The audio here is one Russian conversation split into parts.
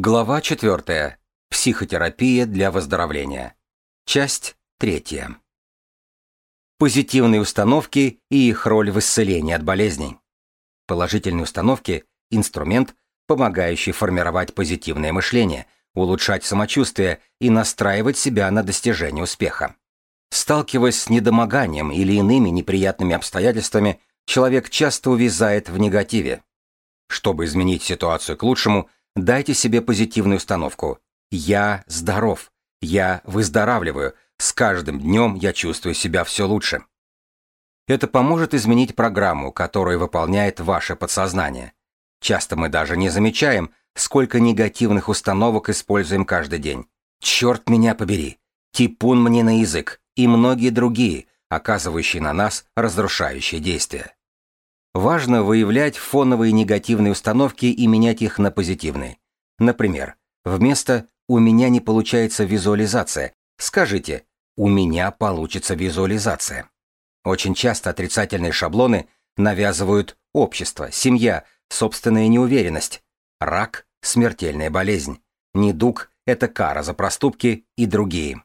Глава 4. Психотерапия для выздоровления. Часть 3. Позитивные установки и их роль в исцелении от болезней. Положительные установки – инструмент, помогающий формировать позитивное мышление, улучшать самочувствие и настраивать себя на достижение успеха. Сталкиваясь с недомоганием или иными неприятными обстоятельствами, человек часто увязает в негативе. Чтобы изменить ситуацию к лучшему, дайте себе позитивную установку. Я здоров. Я выздоравливаю. С каждым днем я чувствую себя все лучше. Это поможет изменить программу, которую выполняет ваше подсознание. Часто мы даже не замечаем, сколько негативных установок используем каждый день. Черт меня побери. Типун мне на язык и многие другие, оказывающие на нас разрушающие действия. Важно выявлять фоновые негативные установки и менять их на позитивные. Например, вместо «у меня не получается визуализация» скажите «у меня получится визуализация». Очень часто отрицательные шаблоны навязывают общество, семья, собственная неуверенность, рак – смертельная болезнь, недуг – это кара за проступки и другие.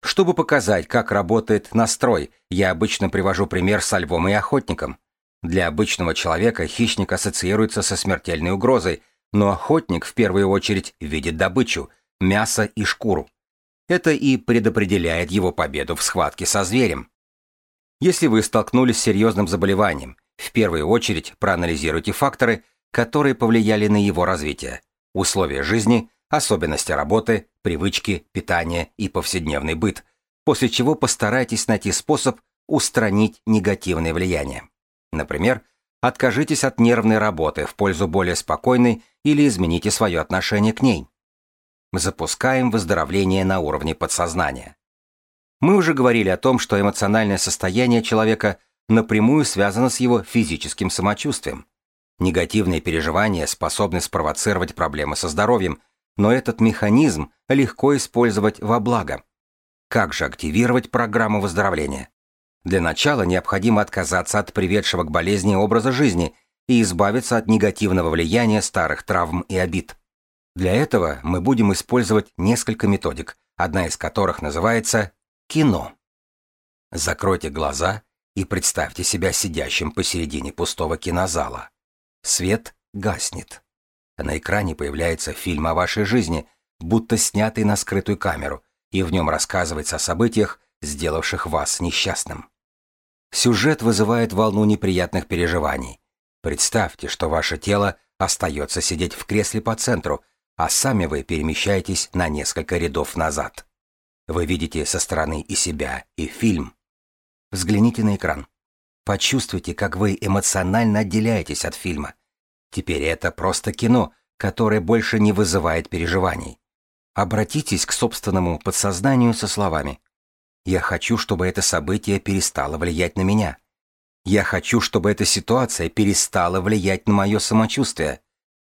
Чтобы показать, как работает настрой, я обычно привожу пример со львом и охотником. Для обычного человека хищник ассоциируется со смертельной угрозой, но охотник в первую очередь видит добычу – мясо и шкуру. Это и предопределяет его победу в схватке со зверем. Если вы столкнулись с серьезным заболеванием, в первую очередь проанализируйте факторы, которые повлияли на его развитие. Условия жизни, особенности работы, привычки, питание и повседневный быт, после чего постарайтесь найти способ устранить негативное влияние. Например, откажитесь от нервной работы в пользу более спокойной или измените свое отношение к ней. Запускаем выздоровление на уровне подсознания. Мы уже говорили о том, что эмоциональное состояние человека напрямую связано с его физическим самочувствием. Негативные переживания способны спровоцировать проблемы со здоровьем, но этот механизм легко использовать во благо. Как же активировать программу выздоровления? Для начала необходимо отказаться от приведшего к болезни образа жизни и избавиться от негативного влияния старых травм и обид. Для этого мы будем использовать несколько методик, одна из которых называется кино. Закройте глаза и представьте себя сидящим посередине пустого кинозала. Свет гаснет. На экране появляется фильм о вашей жизни, будто снятый на скрытую камеру, и в нем рассказывается о событиях, сделавших вас несчастным. Сюжет вызывает волну неприятных переживаний. Представьте, что ваше тело остается сидеть в кресле по центру, а сами вы перемещаетесь на несколько рядов назад. Вы видите со стороны и себя, и фильм. Взгляните на экран. Почувствуйте, как вы эмоционально отделяетесь от фильма. Теперь это просто кино, которое больше не вызывает переживаний. Обратитесь к собственному подсознанию со словами «Я хочу, чтобы это событие перестало влиять на меня». «Я хочу, чтобы эта ситуация перестала влиять на мое самочувствие».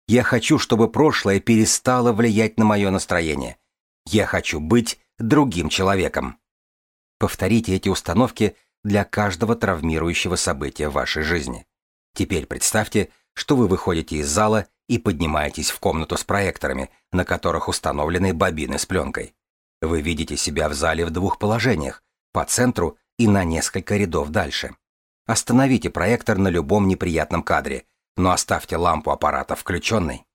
«Я хочу, чтобы прошлое перестало влиять на мое настроение». «Я хочу быть другим человеком». Повторите эти установки для каждого травмирующего события в вашей жизни. Теперь представьте, что вы выходите из зала и поднимаетесь в комнату с проекторами, на которых установлены бобины с пленкой. Вы видите себя в зале в двух положениях, по центру и на несколько рядов дальше. Остановите проектор на любом неприятном кадре, но оставьте лампу аппарата включенной.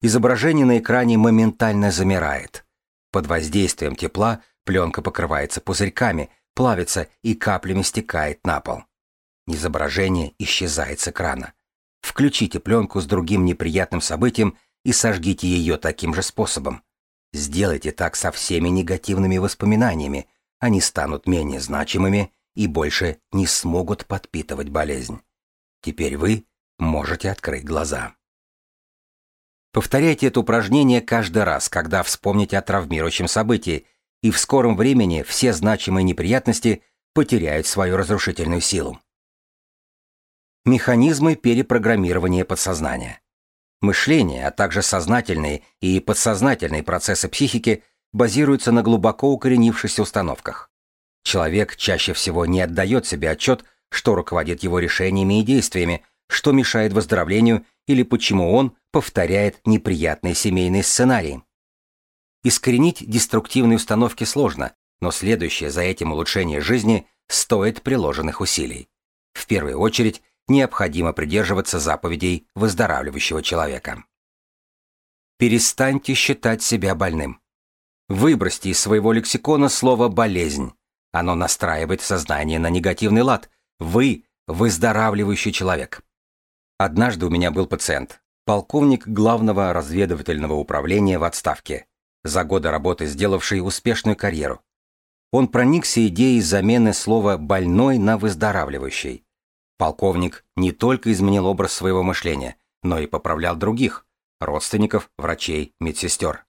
Изображение на экране моментально замирает. Под воздействием тепла пленка покрывается пузырьками, плавится и каплями стекает на пол. Изображение исчезает с экрана. Включите пленку с другим неприятным событием и сожгите ее таким же способом. Сделайте так со всеми негативными воспоминаниями, они станут менее значимыми и больше не смогут подпитывать болезнь. Теперь вы можете открыть глаза. Повторяйте это упражнение каждый раз, когда вспомните о травмирующем событии, и в скором времени все значимые неприятности потеряют свою разрушительную силу. Механизмы перепрограммирования подсознания. Мышление, а также сознательные и подсознательные процессы психики базируются на глубоко укоренившихся установках. Человек чаще всего не отдает себе отчет, что руководит его решениями и действиями, что мешает выздоровлению или почему он повторяет неприятные семейные сценарии. Искоренить деструктивные установки сложно, но следующее за этим улучшение жизни стоит приложенных усилий. В первую очередь, необходимо придерживаться заповедей выздоравливающего человека. Перестаньте считать себя больным. Выбросьте из своего лексикона слово «болезнь». Оно настраивает сознание на негативный лад. Вы – выздоравливающий человек. Однажды у меня был пациент, полковник главного разведывательного управления в отставке, за годы работы сделавший успешную карьеру. Он проникся идеей замены слова «больной» на «выздоравливающий». Полковник не только изменил образ своего мышления, но и поправлял других – родственников, врачей, медсестер.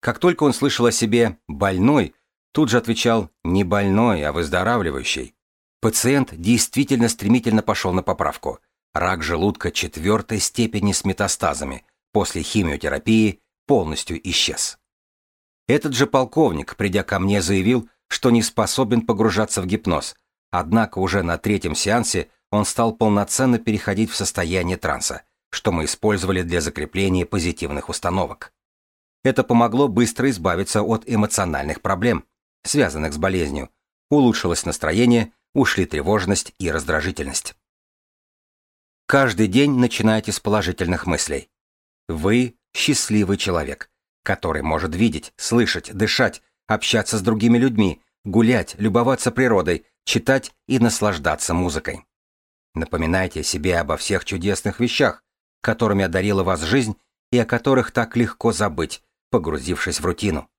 Как только он слышал о себе «больной», тут же отвечал «не больной, а выздоравливающий». Пациент действительно стремительно пошел на поправку – Рак желудка четвертой степени с метастазами после химиотерапии полностью исчез. Этот же полковник, придя ко мне, заявил, что не способен погружаться в гипноз, однако уже на третьем сеансе он стал полноценно переходить в состояние транса, что мы использовали для закрепления позитивных установок. Это помогло быстро избавиться от эмоциональных проблем, связанных с болезнью, улучшилось настроение, ушли тревожность и раздражительность. Каждый день начинайте с положительных мыслей. Вы счастливый человек, который может видеть, слышать, дышать, общаться с другими людьми, гулять, любоваться природой, читать и наслаждаться музыкой. Напоминайте себе обо всех чудесных вещах, которыми одарила вас жизнь и о которых так легко забыть, погрузившись в рутину.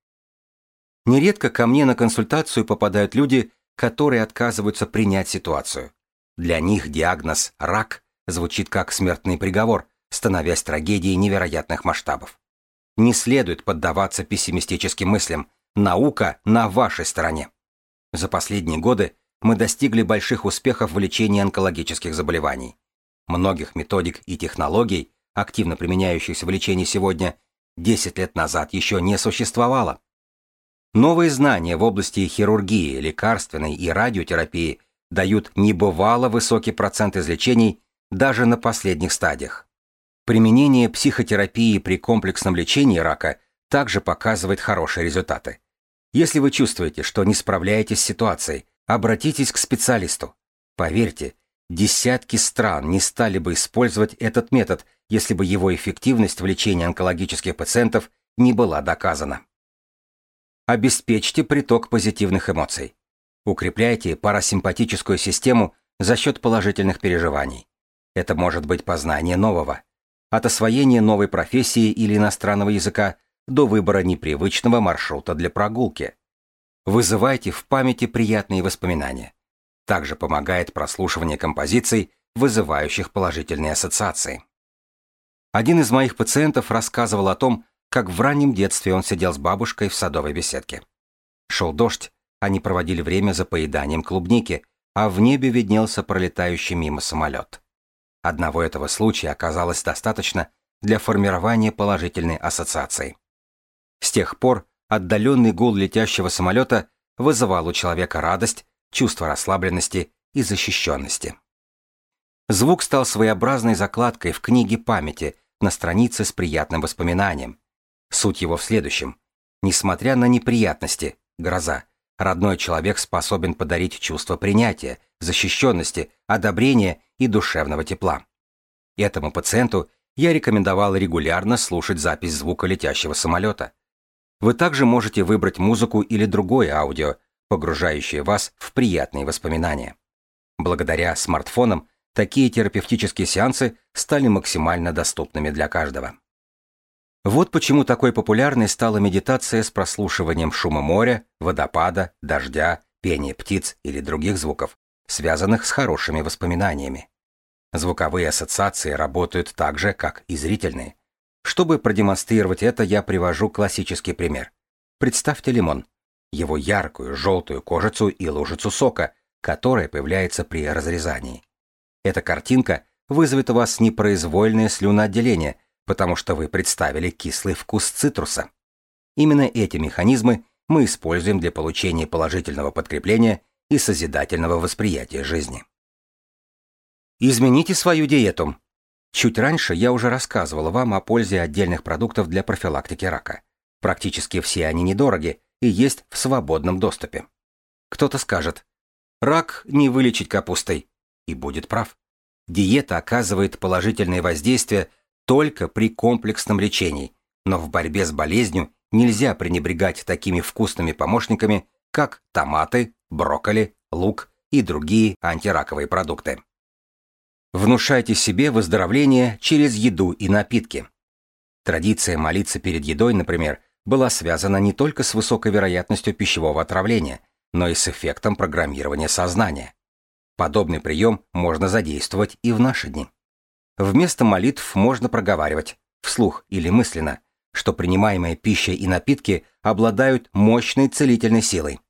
Нередко ко мне на консультацию попадают люди, которые отказываются принять ситуацию. Для них диагноз «рак» звучит как смертный приговор, становясь трагедией невероятных масштабов. Не следует поддаваться пессимистическим мыслям. Наука на вашей стороне. За последние годы мы достигли больших успехов в лечении онкологических заболеваний. Многих методик и технологий, активно применяющихся в лечении сегодня, 10 лет назад еще не существовало. Новые знания в области хирургии, лекарственной и радиотерапии дают небывало высокий процент излечений даже на последних стадиях. Применение психотерапии при комплексном лечении рака также показывает хорошие результаты. Если вы чувствуете, что не справляетесь с ситуацией, обратитесь к специалисту. Поверьте, десятки стран не стали бы использовать этот метод, если бы его эффективность в лечении онкологических пациентов не была доказана. Обеспечьте приток позитивных эмоций. Укрепляйте парасимпатическую систему за счет положительных переживаний. Это может быть познание нового, от освоения новой профессии или иностранного языка до выбора непривычного маршрута для прогулки. Вызывайте в памяти приятные воспоминания. Также помогает прослушивание композиций, вызывающих положительные ассоциации. Один из моих пациентов рассказывал о том, как в раннем детстве он сидел с бабушкой в садовой беседке. Шел дождь, они проводили время за поеданием клубники, а в небе виднелся пролетающий мимо самолет. Одного этого случая оказалось достаточно для формирования положительной ассоциации. С тех пор отдаленный гул летящего самолета вызывал у человека радость, чувство расслабленности и защищенности. Звук стал своеобразной закладкой в книге памяти на странице с приятным воспоминанием. Суть его в следующем. Несмотря на неприятности, гроза, родной человек способен подарить чувство принятия, защищенности, одобрения и душевного тепла. Этому пациенту я рекомендовал регулярно слушать запись звука летящего самолета. Вы также можете выбрать музыку или другое аудио, погружающее вас в приятные воспоминания. Благодаря смартфонам такие терапевтические сеансы стали максимально доступными для каждого. Вот почему такой популярной стала медитация с прослушиванием шума моря, водопада, дождя, пения птиц или других звуков, связанных с хорошими воспоминаниями. Звуковые ассоциации работают так же, как и зрительные. Чтобы продемонстрировать это, я привожу классический пример. Представьте лимон, его яркую желтую кожицу и лужицу сока, которая появляется при разрезании. Эта картинка вызовет у вас непроизвольное слюноотделение, потому что вы представили кислый вкус цитруса. Именно эти механизмы мы используем для получения положительного подкрепления и созидательного восприятия жизни. Измените свою диету. Чуть раньше я уже рассказывал вам о пользе отдельных продуктов для профилактики рака. Практически все они недороги и есть в свободном доступе. Кто-то скажет, рак не вылечить капустой, и будет прав. Диета оказывает положительное воздействие только при комплексном лечении, но в борьбе с болезнью нельзя пренебрегать такими вкусными помощниками, как томаты, брокколи, лук и другие антираковые продукты. Внушайте себе выздоровление через еду и напитки. Традиция молиться перед едой, например, была связана не только с высокой вероятностью пищевого отравления, но и с эффектом программирования сознания. Подобный прием можно задействовать и в наши дни. Вместо молитв можно проговаривать, вслух или мысленно, что принимаемая пища и напитки обладают мощной целительной силой.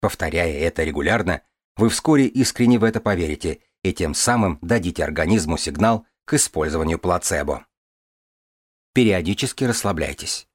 Повторяя это регулярно, вы вскоре искренне в это поверите и тем самым дадите организму сигнал к использованию плацебо. Периодически расслабляйтесь.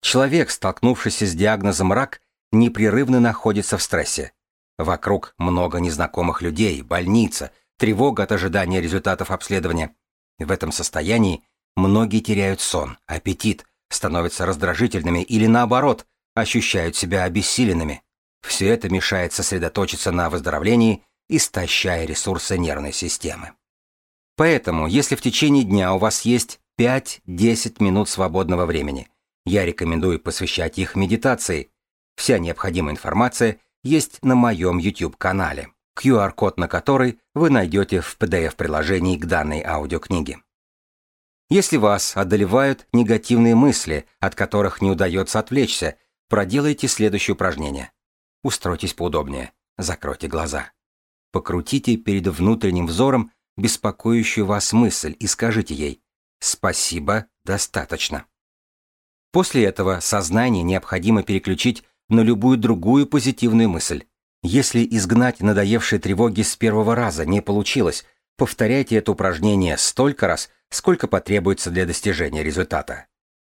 Человек, столкнувшийся с диагнозом рак, непрерывно находится в стрессе. Вокруг много незнакомых людей, больница, тревога от ожидания результатов обследования. В этом состоянии многие теряют сон, аппетит, становятся раздражительными или наоборот, ощущают себя обессиленными. Все это мешает сосредоточиться на выздоровлении, истощая ресурсы нервной системы. Поэтому, если в течение дня у вас есть 5-10 минут свободного времени, я рекомендую посвящать их медитации. Вся необходимая информация есть на моем YouTube-канале, QR-код на который вы найдете в PDF-приложении к данной аудиокниге. Если вас одолевают негативные мысли, от которых не удается отвлечься, проделайте следующее упражнение. Устройтесь поудобнее, закройте глаза. Покрутите перед внутренним взором беспокоящую вас мысль и скажите ей «Спасибо, достаточно». После этого сознание необходимо переключить на любую другую позитивную мысль. Если изгнать надоевшие тревоги с первого раза не получилось, повторяйте это упражнение столько раз, сколько потребуется для достижения результата.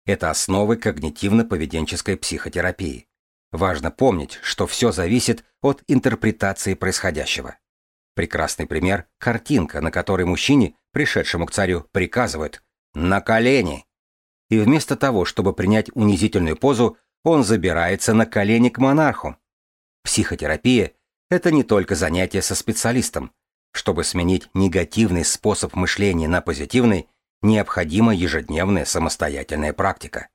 Это основы когнитивно-поведенческой психотерапии. Важно помнить, что все зависит от интерпретации происходящего. Прекрасный пример – картинка, на которой мужчине, пришедшему к царю, приказывают «на колени», и вместо того, чтобы принять унизительную позу, он забирается на колени к монарху. Психотерапия – это не только занятие со специалистом. Чтобы сменить негативный способ мышления на позитивный, необходима ежедневная самостоятельная практика.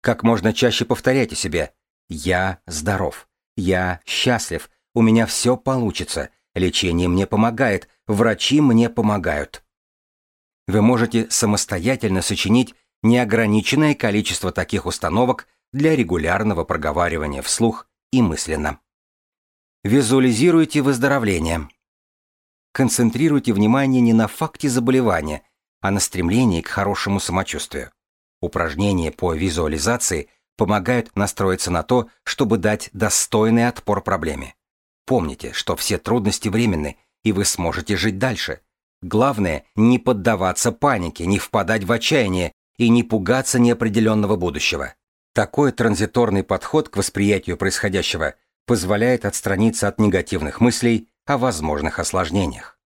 Как можно чаще повторяйте себе «Я здоров», «Я счастлив», «У меня все получится», «Лечение мне помогает», «Врачи мне помогают». Вы можете самостоятельно сочинить неограниченное количество таких установок для регулярного проговаривания вслух и мысленно. Визуализируйте выздоровление. Концентрируйте внимание не на факте заболевания, а на стремлении к хорошему самочувствию. Упражнения по визуализации помогают настроиться на то, чтобы дать достойный отпор проблеме. Помните, что все трудности временны, и вы сможете жить дальше. Главное – не поддаваться панике, не впадать в отчаяние и не пугаться неопределенного будущего. Такой транзиторный подход к восприятию происходящего позволяет отстраниться от негативных мыслей о возможных осложнениях.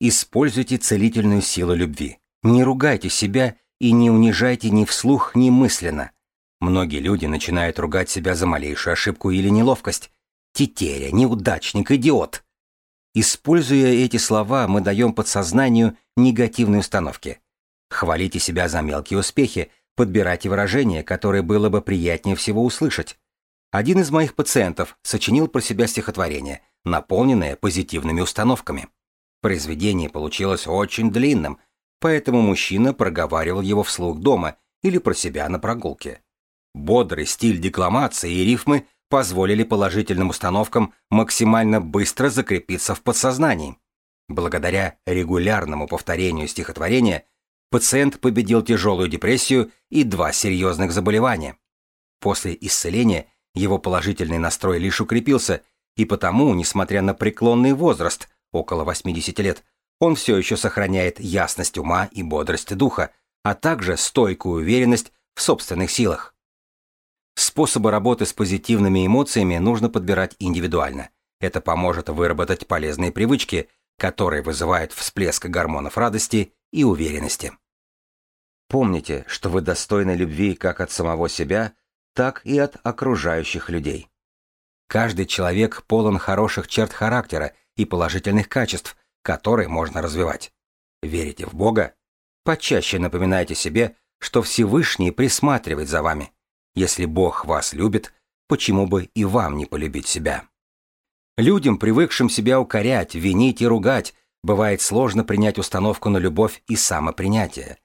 Используйте целительную силу любви. Не ругайте себя и не унижайте ни вслух, ни мысленно. Многие люди начинают ругать себя за малейшую ошибку или неловкость. Тетеря, неудачник, идиот. Используя эти слова, мы даем подсознанию негативные установки. Хвалите себя за мелкие успехи, подбирайте выражения, которые было бы приятнее всего услышать. Один из моих пациентов сочинил про себя стихотворение, наполненное позитивными установками. Произведение получилось очень длинным, поэтому мужчина проговаривал его вслух дома или про себя на прогулке. Бодрый стиль декламации и рифмы позволили положительным установкам максимально быстро закрепиться в подсознании. Благодаря регулярному повторению стихотворения пациент победил тяжелую депрессию и два серьезных заболевания. После исцеления его положительный настрой лишь укрепился, и потому, несмотря на преклонный возраст, около 80 лет, он все еще сохраняет ясность ума и бодрость духа, а также стойкую уверенность в собственных силах. Способы работы с позитивными эмоциями нужно подбирать индивидуально. Это поможет выработать полезные привычки, которые вызывают всплеск гормонов радости и уверенности. Помните, что вы достойны любви как от самого себя, так и от окружающих людей. Каждый человек полон хороших черт характера и положительных качеств, которые можно развивать. Верите в Бога? Почаще напоминайте себе, что Всевышний присматривает за вами. Если Бог вас любит, почему бы и вам не полюбить себя? Людям, привыкшим себя укорять, винить и ругать, бывает сложно принять установку на любовь и самопринятие.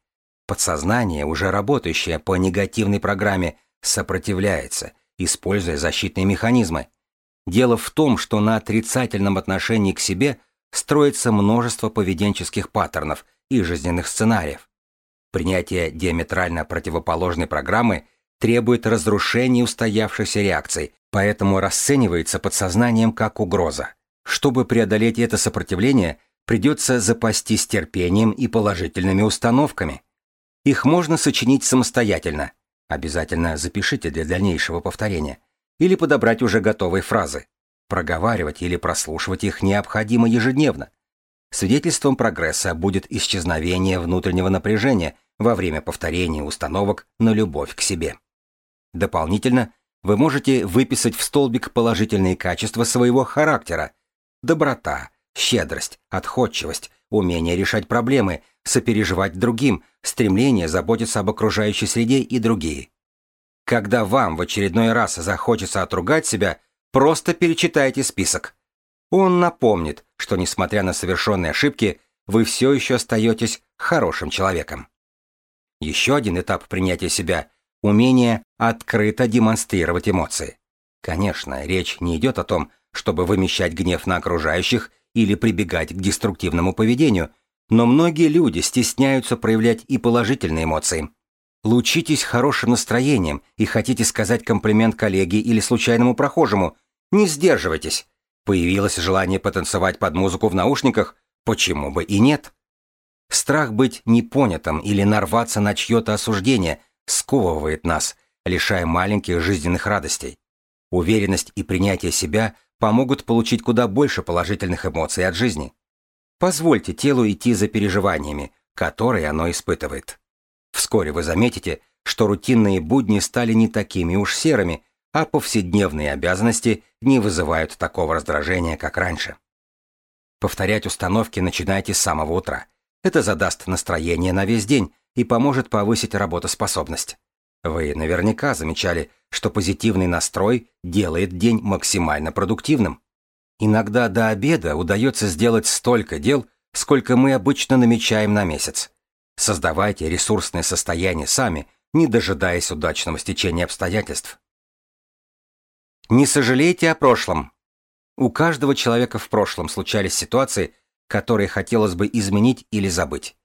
Подсознание, уже работающее по негативной программе, сопротивляется, используя защитные механизмы. Дело в том, что на отрицательном отношении к себе строится множество поведенческих паттернов и жизненных сценариев. Принятие диаметрально противоположной программы требует разрушения устоявшихся реакций, поэтому расценивается подсознанием как угроза. Чтобы преодолеть это сопротивление, придется запастись терпением и положительными установками. Их можно сочинить самостоятельно. Обязательно запишите для дальнейшего повторения или подобрать уже готовые фразы. Проговаривать или прослушивать их необходимо ежедневно. Свидетельством прогресса будет исчезновение внутреннего напряжения во время повторения установок на любовь к себе. Дополнительно, вы можете выписать в столбик положительные качества своего характера. Доброта, щедрость, отходчивость, умение решать проблемы, сопереживать другим, стремление заботиться об окружающей среде и другие. Когда вам в очередной раз захочется отругать себя, просто перечитайте список. Он напомнит, что несмотря на совершенные ошибки, вы все еще остаетесь хорошим человеком. Еще один этап принятия себя – умение открыто демонстрировать эмоции. Конечно, речь не идет о том, чтобы вымещать гнев на окружающих или прибегать к деструктивному поведению, но многие люди стесняются проявлять и положительные эмоции. Лучитесь хорошим настроением и хотите сказать комплимент коллеге или случайному прохожему. Не сдерживайтесь. Появилось желание потанцевать под музыку в наушниках, почему бы и нет? Страх быть непонятым или нарваться на чье-то осуждение сковывает нас, лишая маленьких жизненных радостей. Уверенность и принятие себя помогут получить куда больше положительных эмоций от жизни. Позвольте телу идти за переживаниями, которые оно испытывает. Вскоре вы заметите, что рутинные будни стали не такими уж серыми, а повседневные обязанности не вызывают такого раздражения, как раньше. Повторять установки начинайте с самого утра. Это задаст настроение на весь день и поможет повысить работоспособность. Вы наверняка замечали, что позитивный настрой делает день максимально продуктивным. Иногда до обеда удается сделать столько дел, сколько мы обычно намечаем на месяц. Создавайте ресурсное состояние сами, не дожидаясь удачного стечения обстоятельств. Не сожалейте о прошлом. У каждого человека в прошлом случались ситуации, которые хотелось бы изменить или забыть.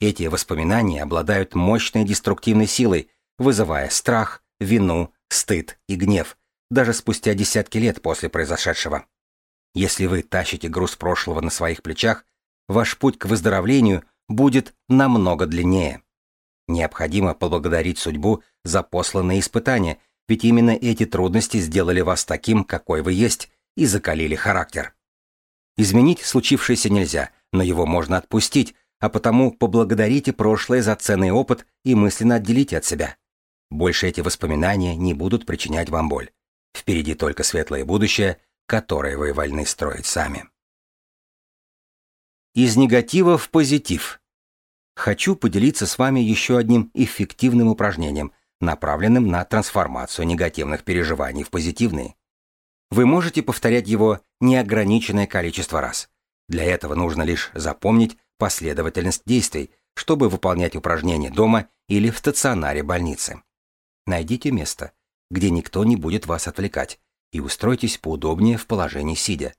Эти воспоминания обладают мощной деструктивной силой, вызывая страх, вину, стыд и гнев, даже спустя десятки лет после произошедшего. Если вы тащите груз прошлого на своих плечах, ваш путь к выздоровлению будет намного длиннее. Необходимо поблагодарить судьбу за посланные испытания, ведь именно эти трудности сделали вас таким, какой вы есть, и закалили характер. Изменить случившееся нельзя, но его можно отпустить, а потому поблагодарите прошлое за ценный опыт и мысленно отделите от себя. Больше эти воспоминания не будут причинять вам боль. Впереди только светлое будущее, которое вы вольны строить сами. Из негатива в позитив хочу поделиться с вами еще одним эффективным упражнением, направленным на трансформацию негативных переживаний в позитивные. Вы можете повторять его неограниченное количество раз. Для этого нужно лишь запомнить последовательность действий, чтобы выполнять упражнения дома или в стационаре больницы. Найдите место, где никто не будет вас отвлекать, и устройтесь поудобнее в положении сидя.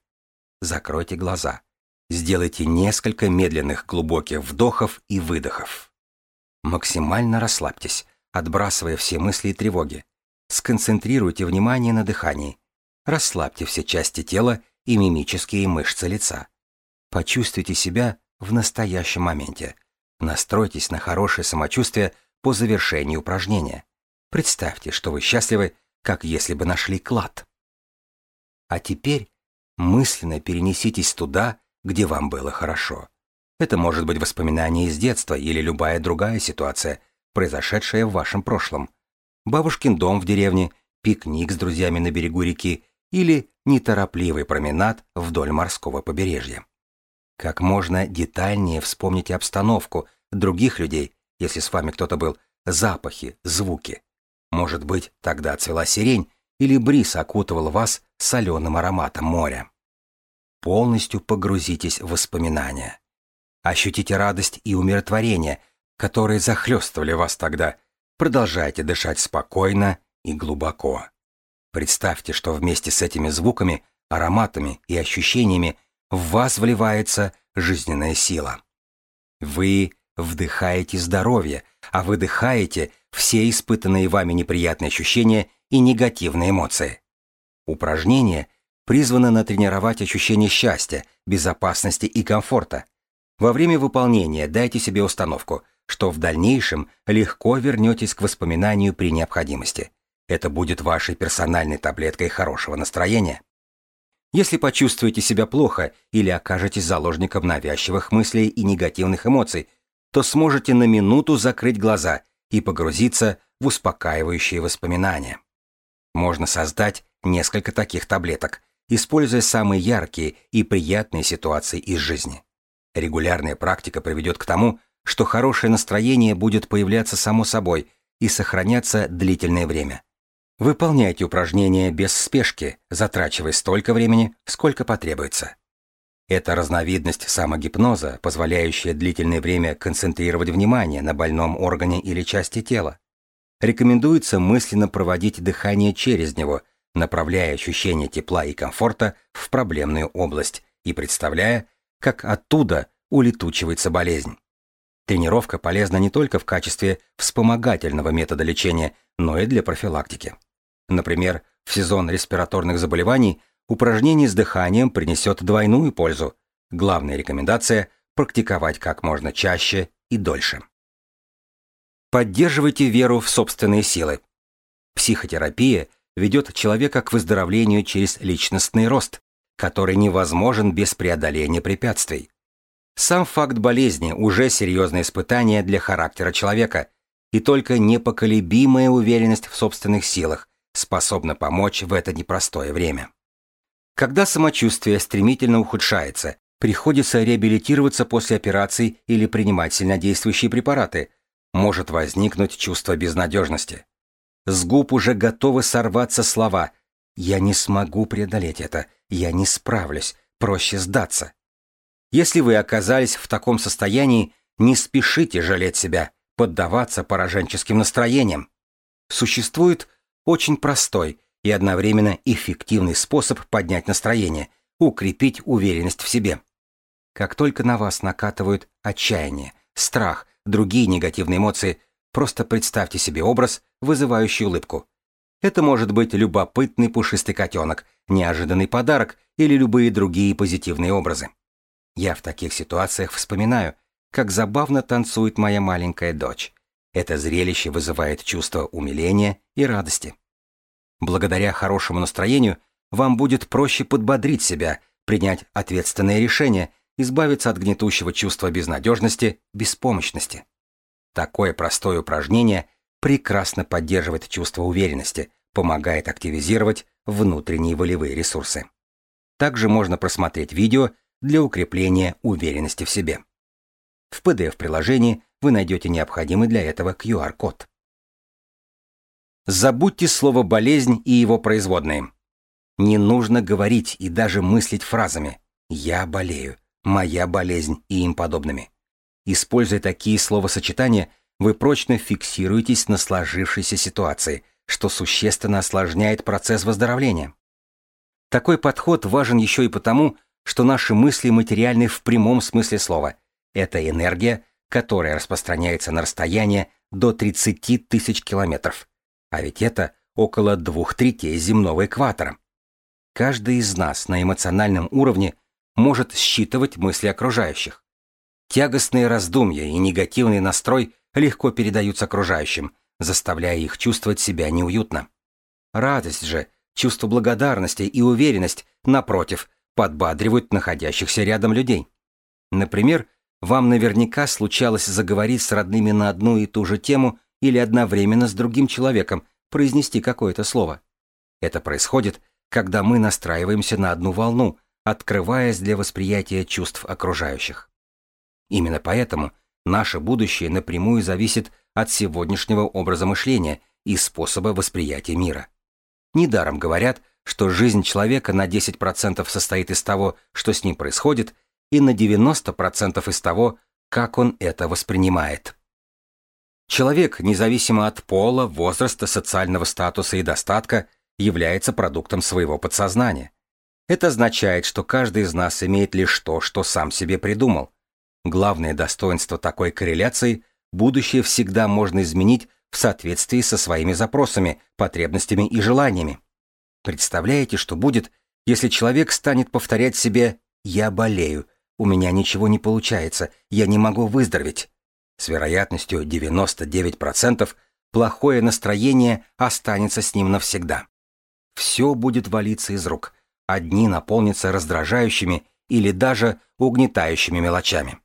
Закройте глаза. Сделайте несколько медленных глубоких вдохов и выдохов. Максимально расслабьтесь, отбрасывая все мысли и тревоги. Сконцентрируйте внимание на дыхании. Расслабьте все части тела и мимические мышцы лица. Почувствуйте себя в настоящем моменте. Настройтесь на хорошее самочувствие по завершении упражнения. Представьте, что вы счастливы, как если бы нашли клад. А теперь мысленно перенеситесь туда, где вам было хорошо. Это может быть воспоминание из детства или любая другая ситуация, произошедшая в вашем прошлом. Бабушкин дом в деревне, пикник с друзьями на берегу реки или неторопливый променад вдоль морского побережья. Как можно детальнее вспомните обстановку других людей, если с вами кто-то был, запахи, звуки. Может быть, тогда цвела сирень или бриз окутывал вас соленым ароматом моря. Полностью погрузитесь в воспоминания. Ощутите радость и умиротворение, которые захлестывали вас тогда. Продолжайте дышать спокойно и глубоко. Представьте, что вместе с этими звуками, ароматами и ощущениями в вас вливается жизненная сила. Вы вдыхаете здоровье, а выдыхаете все испытанные вами неприятные ощущения и негативные эмоции. Упражнение призвано натренировать ощущение счастья, безопасности и комфорта. Во время выполнения дайте себе установку, что в дальнейшем легко вернетесь к воспоминанию при необходимости. Это будет вашей персональной таблеткой хорошего настроения. Если почувствуете себя плохо или окажетесь заложником навязчивых мыслей и негативных эмоций, то сможете на минуту закрыть глаза и погрузиться в успокаивающие воспоминания. Можно создать несколько таких таблеток, используя самые яркие и приятные ситуации из жизни. Регулярная практика приведет к тому, что хорошее настроение будет появляться само собой и сохраняться длительное время. Выполняйте упражнения без спешки, затрачивая столько времени, сколько потребуется. Это разновидность самогипноза, позволяющая длительное время концентрировать внимание на больном органе или части тела. Рекомендуется мысленно проводить дыхание через него, направляя ощущение тепла и комфорта в проблемную область и представляя, как оттуда улетучивается болезнь. Тренировка полезна не только в качестве вспомогательного метода лечения, но и для профилактики. Например, в сезон респираторных заболеваний упражнение с дыханием принесет двойную пользу. Главная рекомендация – практиковать как можно чаще и дольше. Поддерживайте веру в собственные силы. Психотерапия ведет человека к выздоровлению через личностный рост, который невозможен без преодоления препятствий. Сам факт болезни уже серьезное испытание для характера человека, и только непоколебимая уверенность в собственных силах способна помочь в это непростое время. Когда самочувствие стремительно ухудшается, приходится реабилитироваться после операций или принимать сильнодействующие препараты, может возникнуть чувство безнадежности. С губ уже готовы сорваться слова «Я не смогу преодолеть это, я не справлюсь, проще сдаться». Если вы оказались в таком состоянии, не спешите жалеть себя, поддаваться пораженческим настроениям. Существует очень простой и одновременно эффективный способ поднять настроение, укрепить уверенность в себе. Как только на вас накатывают отчаяние, страх, другие негативные эмоции, просто представьте себе образ, вызывающий улыбку. Это может быть любопытный пушистый котенок, неожиданный подарок или любые другие позитивные образы. Я в таких ситуациях вспоминаю, как забавно танцует моя маленькая дочь. Это зрелище вызывает чувство умиления и радости. Благодаря хорошему настроению вам будет проще подбодрить себя, принять ответственное решение, избавиться от гнетущего чувства безнадежности, беспомощности. Такое простое упражнение прекрасно поддерживает чувство уверенности, помогает активизировать внутренние волевые ресурсы. Также можно просмотреть видео для укрепления уверенности в себе. В PDF-приложении вы найдете необходимый для этого QR-код. Забудьте слово «болезнь» и его производные. Не нужно говорить и даже мыслить фразами «я болею», «моя болезнь» и им подобными. Используя такие словосочетания, вы прочно фиксируетесь на сложившейся ситуации, что существенно осложняет процесс выздоровления. Такой подход важен еще и потому, что наши мысли материальны в прямом смысле слова. Это энергия, которая распространяется на расстояние до 30 тысяч километров. А ведь это около двух третей земного экватора. Каждый из нас на эмоциональном уровне может считывать мысли окружающих. Тягостные раздумья и негативный настрой легко передаются окружающим, заставляя их чувствовать себя неуютно. Радость же, чувство благодарности и уверенность, напротив, подбадривают находящихся рядом людей. Например, вам наверняка случалось заговорить с родными на одну и ту же тему или одновременно с другим человеком, произнести какое-то слово. Это происходит, когда мы настраиваемся на одну волну, открываясь для восприятия чувств окружающих. Именно поэтому наше будущее напрямую зависит от сегодняшнего образа мышления и способа восприятия мира. Недаром говорят, что жизнь человека на 10% состоит из того, что с ним происходит, и на 90% из того, как он это воспринимает. Человек, независимо от пола, возраста, социального статуса и достатка, является продуктом своего подсознания. Это означает, что каждый из нас имеет лишь то, что сам себе придумал. Главное достоинство такой корреляции – будущее всегда можно изменить в соответствии со своими запросами, потребностями и желаниями. Представляете, что будет, если человек станет повторять себе «я болею», «у меня ничего не получается», «я не могу выздороветь». С вероятностью 99% плохое настроение останется с ним навсегда. Все будет валиться из рук, одни наполнятся раздражающими или даже угнетающими мелочами.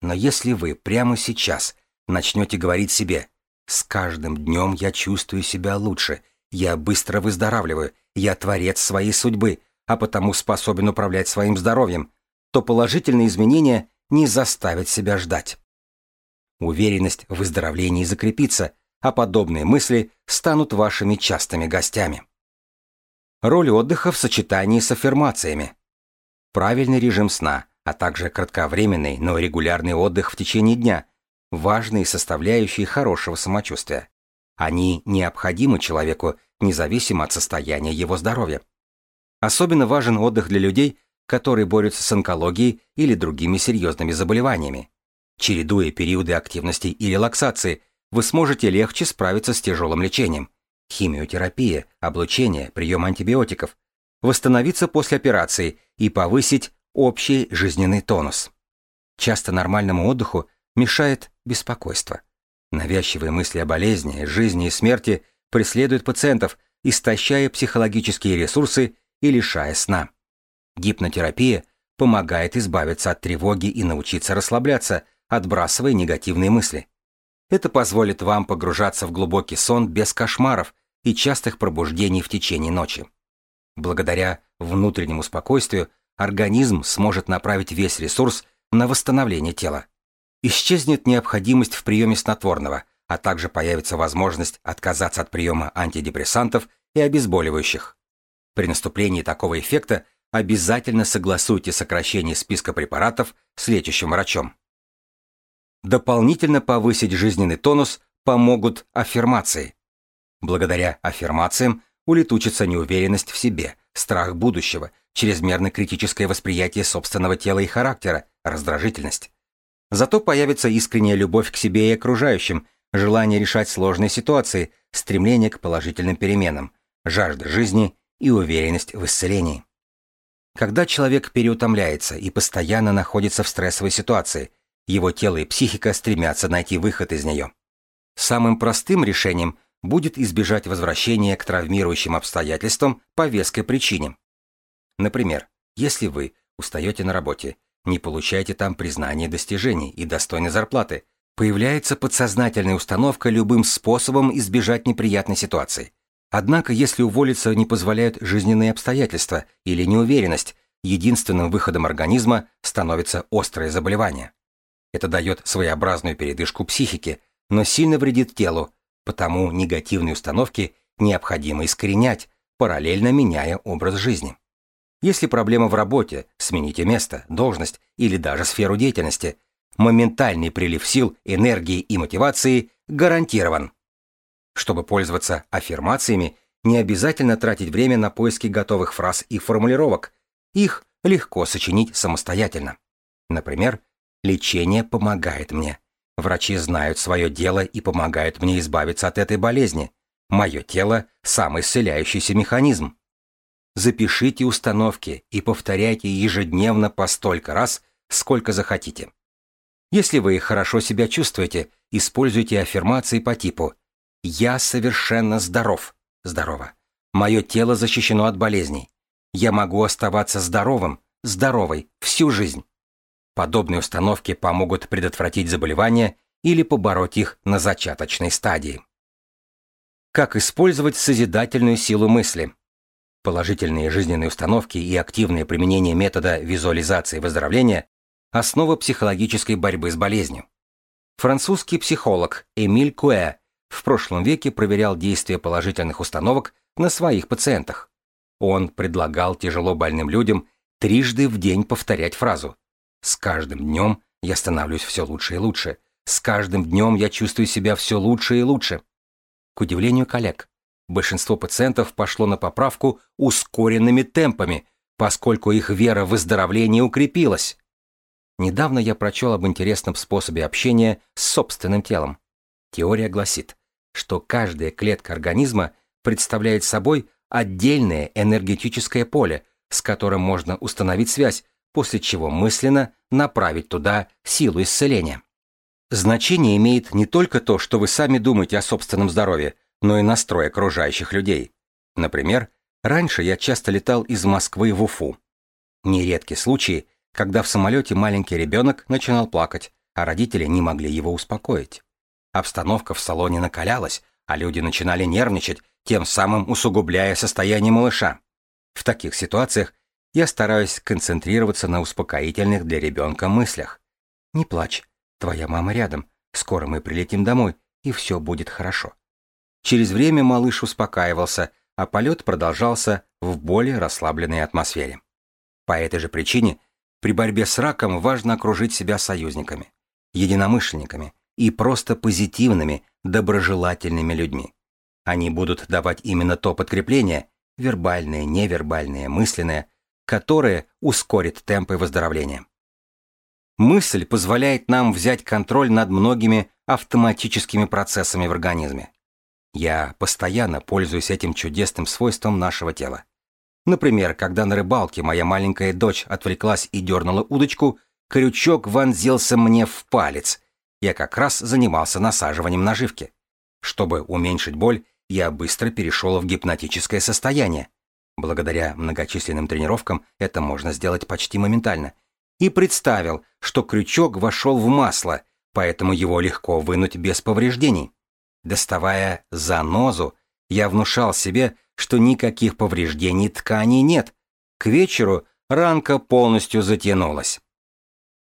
Но если вы прямо сейчас начнете говорить себе «С каждым днем я чувствую себя лучше», «Я быстро выздоравливаю», «Я творец своей судьбы», а потому способен управлять своим здоровьем, то положительные изменения не заставят себя ждать. Уверенность в выздоровлении закрепится, а подобные мысли станут вашими частыми гостями. Роль отдыха в сочетании с аффирмациями. Правильный режим сна, а также кратковременный, но регулярный отдых в течение дня – важные составляющие хорошего самочувствия. Они необходимы человеку, независимо от состояния его здоровья. Особенно важен отдых для людей, которые борются с онкологией или другими серьезными заболеваниями. Чередуя периоды активности и релаксации, вы сможете легче справиться с тяжелым лечением, химиотерапия, облучение, прием антибиотиков, восстановиться после операции и повысить общий жизненный тонус. Часто нормальному отдыху мешает беспокойство. Навязчивые мысли о болезни, жизни и смерти преследуют пациентов, истощая психологические ресурсы и лишая сна. Гипнотерапия помогает избавиться от тревоги и научиться расслабляться, отбрасывая негативные мысли. Это позволит вам погружаться в глубокий сон без кошмаров и частых пробуждений в течение ночи. Благодаря внутреннему спокойствию организм сможет направить весь ресурс на восстановление тела. Исчезнет необходимость в приеме снотворного, а также появится возможность отказаться от приема антидепрессантов и обезболивающих. При наступлении такого эффекта обязательно согласуйте сокращение списка препаратов с лечащим врачом. Дополнительно повысить жизненный тонус помогут аффирмации. Благодаря аффирмациям улетучится неуверенность в себе, страх будущего, чрезмерно критическое восприятие собственного тела и характера, раздражительность. Зато появится искренняя любовь к себе и окружающим, желание решать сложные ситуации, стремление к положительным переменам, жажда жизни и уверенность в исцелении. Когда человек переутомляется и постоянно находится в стрессовой ситуации, его тело и психика стремятся найти выход из нее. Самым простым решением будет избежать возвращения к травмирующим обстоятельствам по веской причине. Например, если вы устаете на работе, не получаете там признания достижений и достойной зарплаты, появляется подсознательная установка любым способом избежать неприятной ситуации. Однако, если уволиться не позволяют жизненные обстоятельства или неуверенность, единственным выходом организма становится острое заболевание. Это дает своеобразную передышку психике, но сильно вредит телу, потому негативные установки необходимо искоренять, параллельно меняя образ жизни. Если проблема в работе, смените место, должность или даже сферу деятельности. Моментальный прилив сил, энергии и мотивации гарантирован. Чтобы пользоваться аффирмациями, не обязательно тратить время на поиски готовых фраз и формулировок. Их легко сочинить самостоятельно. Например, «Лечение помогает мне». Врачи знают свое дело и помогают мне избавиться от этой болезни. Мое тело – самый исцеляющийся механизм. Запишите установки и повторяйте ежедневно по столько раз, сколько захотите. Если вы хорошо себя чувствуете, используйте аффирмации по типу «Я совершенно здоров», здорово. «Мое тело защищено от болезней». «Я могу оставаться здоровым», здоровой всю жизнь. Подобные установки помогут предотвратить заболевания или побороть их на зачаточной стадии. Как использовать созидательную силу мысли? Положительные жизненные установки и активное применение метода визуализации выздоровления – основа психологической борьбы с болезнью. Французский психолог Эмиль Куэ в прошлом веке проверял действие положительных установок на своих пациентах. Он предлагал тяжело больным людям трижды в день повторять фразу «С каждым днем я становлюсь все лучше и лучше. С каждым днем я чувствую себя все лучше и лучше». К удивлению коллег, большинство пациентов пошло на поправку ускоренными темпами, поскольку их вера в выздоровление укрепилась. Недавно я прочел об интересном способе общения с собственным телом. Теория гласит, что каждая клетка организма представляет собой отдельное энергетическое поле, с которым можно установить связь, после чего мысленно направить туда силу исцеления. Значение имеет не только то, что вы сами думаете о собственном здоровье, но и настрой окружающих людей. Например, раньше я часто летал из Москвы в Уфу. Нередки случаи, когда в самолете маленький ребенок начинал плакать, а родители не могли его успокоить. Обстановка в салоне накалялась, а люди начинали нервничать, тем самым усугубляя состояние малыша. В таких ситуациях я стараюсь концентрироваться на успокоительных для ребенка мыслях. «Не плачь, твоя мама рядом, скоро мы прилетим домой, и все будет хорошо». Через время малыш успокаивался, а полет продолжался в более расслабленной атмосфере. По этой же причине при борьбе с раком важно окружить себя союзниками, единомышленниками, и просто позитивными, доброжелательными людьми. Они будут давать именно то подкрепление, вербальное, невербальное, мысленное, которое ускорит темпы выздоровления. Мысль позволяет нам взять контроль над многими автоматическими процессами в организме. Я постоянно пользуюсь этим чудесным свойством нашего тела. Например, когда на рыбалке моя маленькая дочь отвлеклась и дернула удочку, крючок вонзился мне в палец, я как раз занимался насаживанием наживки. Чтобы уменьшить боль, я быстро перешел в гипнотическое состояние. Благодаря многочисленным тренировкам это можно сделать почти моментально. И представил, что крючок вошел в масло, поэтому его легко вынуть без повреждений. Доставая занозу, я внушал себе, что никаких повреждений ткани нет. К вечеру ранка полностью затянулась.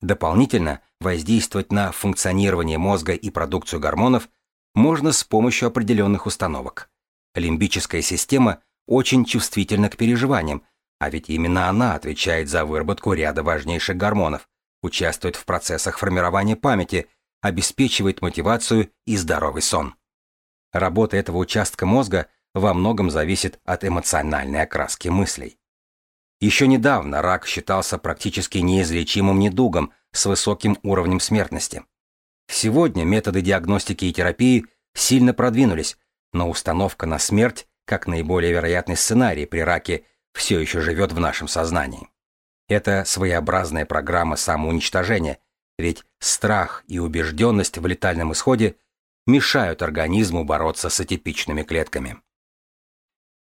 Дополнительно воздействовать на функционирование мозга и продукцию гормонов можно с помощью определенных установок. Лимбическая система очень чувствительна к переживаниям, а ведь именно она отвечает за выработку ряда важнейших гормонов, участвует в процессах формирования памяти, обеспечивает мотивацию и здоровый сон. Работа этого участка мозга во многом зависит от эмоциональной окраски мыслей. Еще недавно рак считался практически неизлечимым недугом с высоким уровнем смертности. Сегодня методы диагностики и терапии сильно продвинулись, но установка на смерть, как наиболее вероятный сценарий при раке, все еще живет в нашем сознании. Это своеобразная программа самоуничтожения, ведь страх и убежденность в летальном исходе мешают организму бороться с атипичными клетками.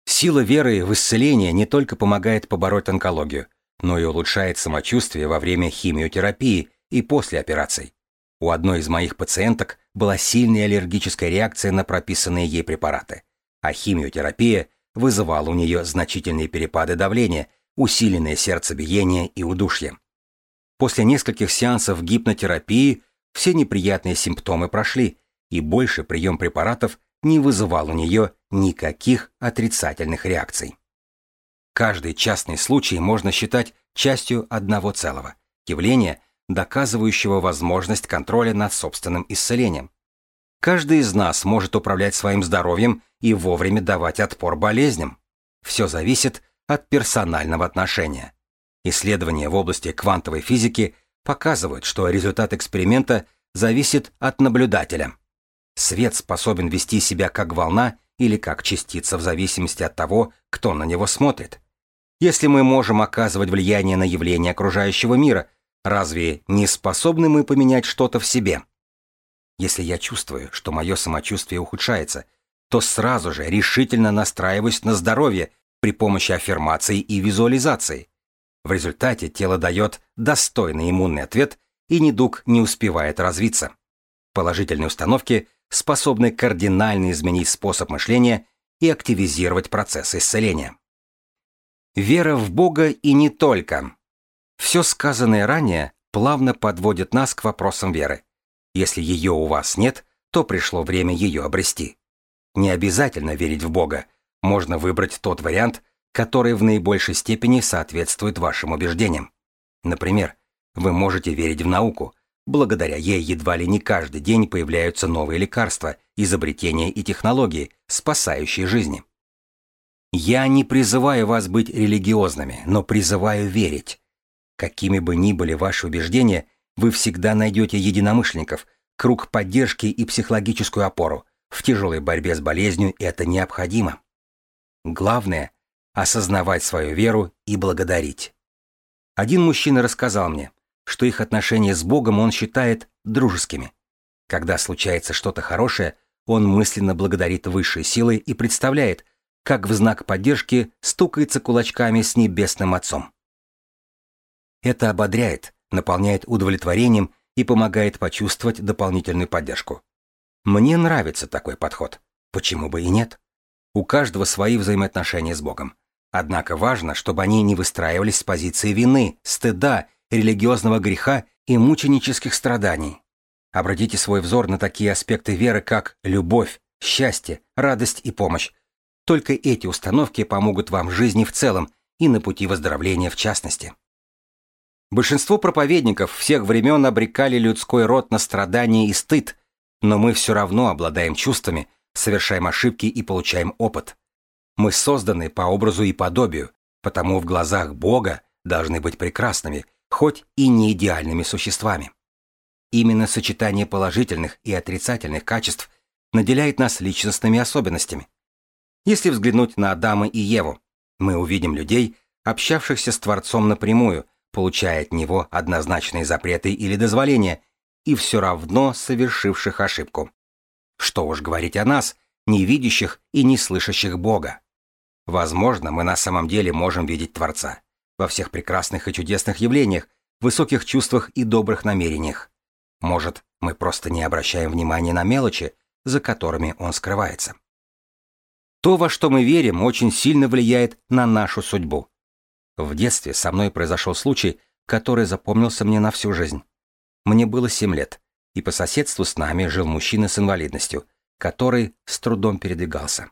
Сила веры в исцеление не только помогает побороть онкологию, но и улучшает самочувствие во время химиотерапии и после операций. У одной из моих пациенток была сильная аллергическая реакция на прописанные ей препараты, а химиотерапия вызывала у нее значительные перепады давления, усиленное сердцебиение и удушье. После нескольких сеансов гипнотерапии все неприятные симптомы прошли, и больше прием препаратов не вызывал у нее никаких отрицательных реакций. Каждый частный случай можно считать частью одного целого, явления, доказывающего возможность контроля над собственным исцелением. Каждый из нас может управлять своим здоровьем и вовремя давать отпор болезням. Все зависит от персонального отношения. Исследования в области квантовой физики показывают, что результат эксперимента зависит от наблюдателя. Свет способен вести себя как волна или как частица в зависимости от того, кто на него смотрит. Если мы можем оказывать влияние на явления окружающего мира, разве не способны мы поменять что-то в себе? Если я чувствую, что мое самочувствие ухудшается, то сразу же решительно настраиваюсь на здоровье при помощи аффирмации и визуализации. В результате тело дает достойный иммунный ответ, и недуг не успевает развиться. Положительные установки способны кардинально изменить способ мышления и активизировать процесс исцеления. Вера в Бога и не только. Все сказанное ранее плавно подводит нас к вопросам веры. Если ее у вас нет, то пришло время ее обрести. Не обязательно верить в Бога, можно выбрать тот вариант, который в наибольшей степени соответствует вашим убеждениям. Например, вы можете верить в науку. Благодаря ей едва ли не каждый день появляются новые лекарства, изобретения и технологии, спасающие жизни. Я не призываю вас быть религиозными, но призываю верить. Какими бы ни были ваши убеждения, вы всегда найдете единомышленников, круг поддержки и психологическую опору. В тяжелой борьбе с болезнью это необходимо. Главное – осознавать свою веру и благодарить. Один мужчина рассказал мне, что их отношения с Богом он считает дружескими. Когда случается что-то хорошее, он мысленно благодарит высшие силы и представляет, как в знак поддержки стукается кулачками с Небесным Отцом. Это ободряет, наполняет удовлетворением и помогает почувствовать дополнительную поддержку. Мне нравится такой подход. Почему бы и нет? У каждого свои взаимоотношения с Богом. Однако важно, чтобы они не выстраивались с позиции вины, стыда, религиозного греха и мученических страданий. Обратите свой взор на такие аспекты веры, как любовь, счастье, радость и помощь. Только эти установки помогут вам в жизни в целом и на пути выздоровления в частности. Большинство проповедников всех времен обрекали людской род на страдания и стыд, но мы все равно обладаем чувствами, совершаем ошибки и получаем опыт. Мы созданы по образу и подобию, потому в глазах Бога должны быть прекрасными, хоть и не идеальными существами. Именно сочетание положительных и отрицательных качеств наделяет нас личностными особенностями. Если взглянуть на Адама и Еву, мы увидим людей, общавшихся с Творцом напрямую, получая от него однозначные запреты или дозволения, и все равно совершивших ошибку. Что уж говорить о нас, не видящих и не слышащих Бога. Возможно, мы на самом деле можем видеть Творца во всех прекрасных и чудесных явлениях, высоких чувствах и добрых намерениях. Может, мы просто не обращаем внимания на мелочи, за которыми он скрывается. То, во что мы верим, очень сильно влияет на нашу судьбу. В детстве со мной произошел случай, который запомнился мне на всю жизнь. Мне было 7 лет, и по соседству с нами жил мужчина с инвалидностью, который с трудом передвигался.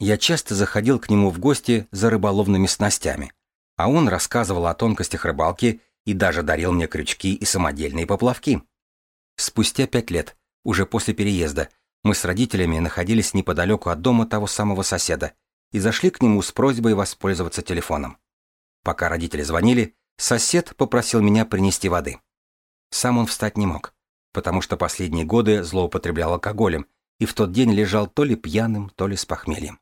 Я часто заходил к нему в гости за рыболовными снастями, а он рассказывал о тонкостях рыбалки и даже дарил мне крючки и самодельные поплавки. Спустя пять лет, уже после переезда, мы с родителями находились неподалеку от дома того самого соседа и зашли к нему с просьбой воспользоваться телефоном. Пока родители звонили, сосед попросил меня принести воды. Сам он встать не мог, потому что последние годы злоупотреблял алкоголем и в тот день лежал то ли пьяным, то ли с похмельем.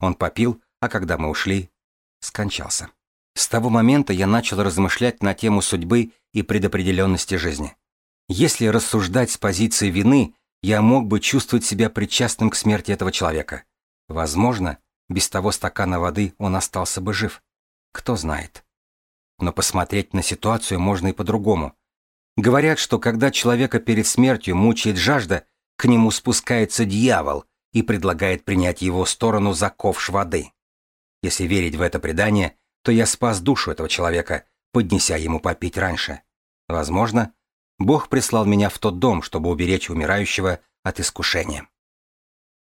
Он попил, а когда мы ушли, скончался. С того момента я начал размышлять на тему судьбы и предопределенности жизни. Если рассуждать с позиции вины, я мог бы чувствовать себя причастным к смерти этого человека. Возможно, без того стакана воды он остался бы жив. Кто знает. Но посмотреть на ситуацию можно и по-другому. Говорят, что когда человека перед смертью мучает жажда, к нему спускается дьявол и предлагает принять его сторону за ковш воды. Если верить в это предание, то я спас душу этого человека, поднеся ему попить раньше. Возможно, Бог прислал меня в тот дом, чтобы уберечь умирающего от искушения.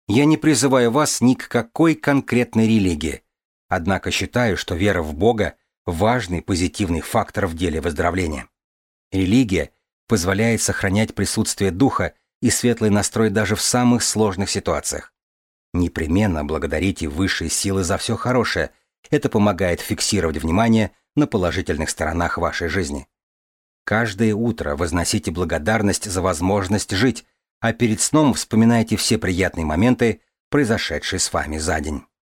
Я не призываю вас ни к какой конкретной религии, Однако считаю, что вера в Бога – важный позитивный фактор в деле выздоровления. Религия позволяет сохранять присутствие духа и светлый настрой даже в самых сложных ситуациях. Непременно благодарите высшие силы за все хорошее. Это помогает фиксировать внимание на положительных сторонах вашей жизни. Каждое утро возносите благодарность за возможность жить, а перед сном вспоминайте все приятные моменты, произошедшие с вами за день.